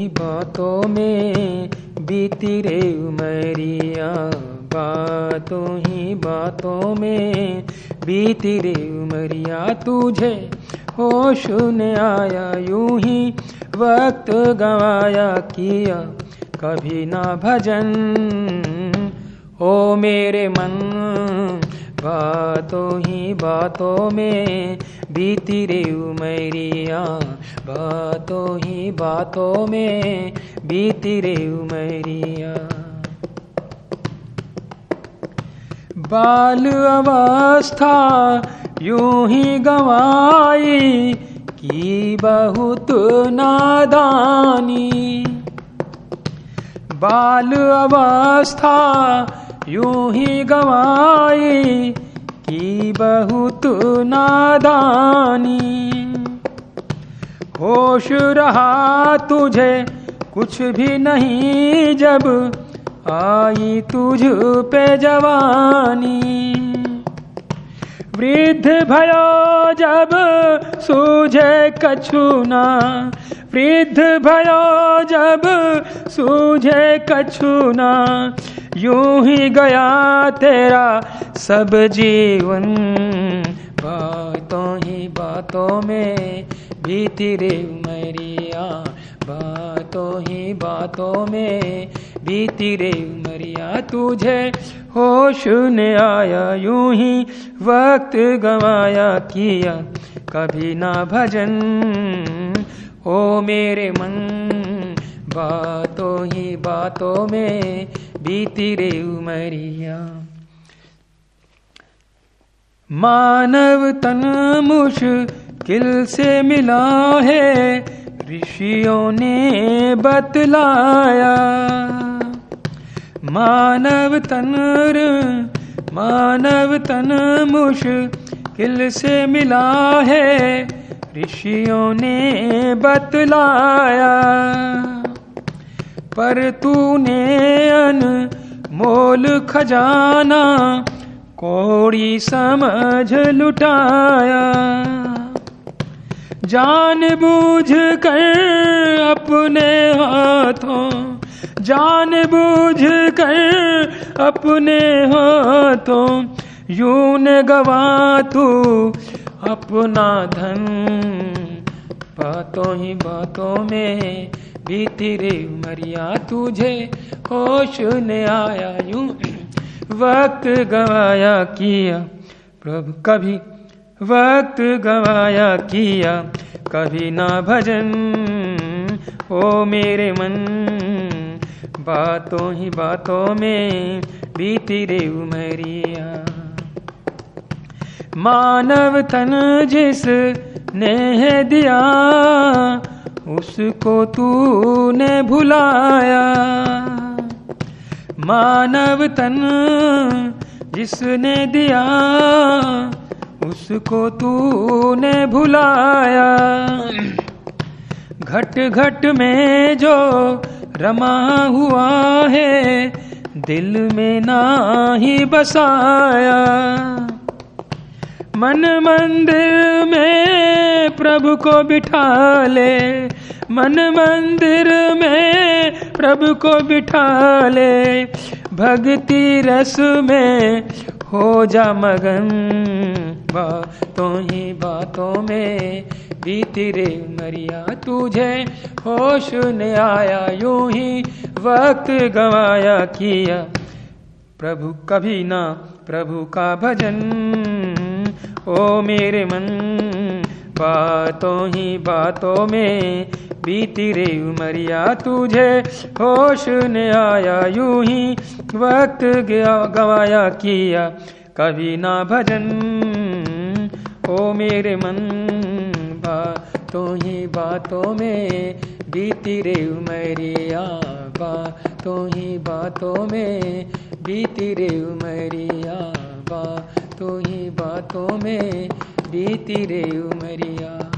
ही बातों में बीती रे उमरिया। बातों ही बातों में बीती रे उमरिया। तुझे होश ने आया, यूँ ही वक्त गवाया किया। कभी ना भजन, ओ मेरे मन, बातों ही बातों में बीती रे उमरिया, बातों ही बातों में बीती रे उमरिया। बाल अवस्था यूँ ही गवाई, की बहुत नादानी। बाल अवस्था यूँ ही गवाई बहुत नादानी। होश रहा तुझे, कुछ भी नहीं जब आई तुझ पे जवानी। वृद्ध भयो जब सूझे कछुना, वृद्ध भयो जब सूझे कछुना, यूँ ही गया तेरा सब जीवन बातों ही बातों में बीती रे उमरिया। बातों ही बातों में बीती रे उमरिया। तुझे होश ने आया, यूँ ही वक्त गवाया किया। कभी ना भजन, ओ मेरे मन, बातों ही बातों में बीती रे उमरिया। मानव तन मुश्किल से मिला है। ऋषियों ने बतलाया मानव तन मानव तन मुश्किल से मिला है। ऋषियों ने बतलाया, पर तूने अनमोल खजाना कोड़ी समझ लुटाया। जान बूझ कर अपने हाथों, जान बूझ कर अपने हाथों, यूँ न गवा तू अपना धन। बातों ही बातों में बीती रे मरिया तुझे होश ने आया, यूँ वक्त गवाया किया। प्रभु, कभी वक्त गवाया किया। कभी ना भजन, ओ मेरे मन। बातों ही बातों में बीती रे उमरिया मानव तन जिस ने है दिया, उसको तूने भुलाया। मानव तन जिसने दिया, उसको तूने भुलाया। घट घट में जो रमा हुआ है, दिल में ना ही बसाया। मन मंदिर प्रभु को बिठा ले। मन मंदिर में प्रभु को बिठा ले। भक्ति रस में हो जा मगन। बातों ही बातों में बीती रे मरिया। तुझे होश ने आया, यूँ ही वक्त गवाया किया। प्रभु कभी ना, प्रभु का भजन। ओ मेरे मन। बातों ही बातों में बीती रे उमरिया। तुझे होश ने आया, यूँ ही वक्त गवाया किया। कभी ना भजन, ओ मेरे मन, बातों ही बातों में बीती रे उमरिया। बातों ही बातों में बीती रे उमरिया। बातों ही बातों में बीती रे उमरिया।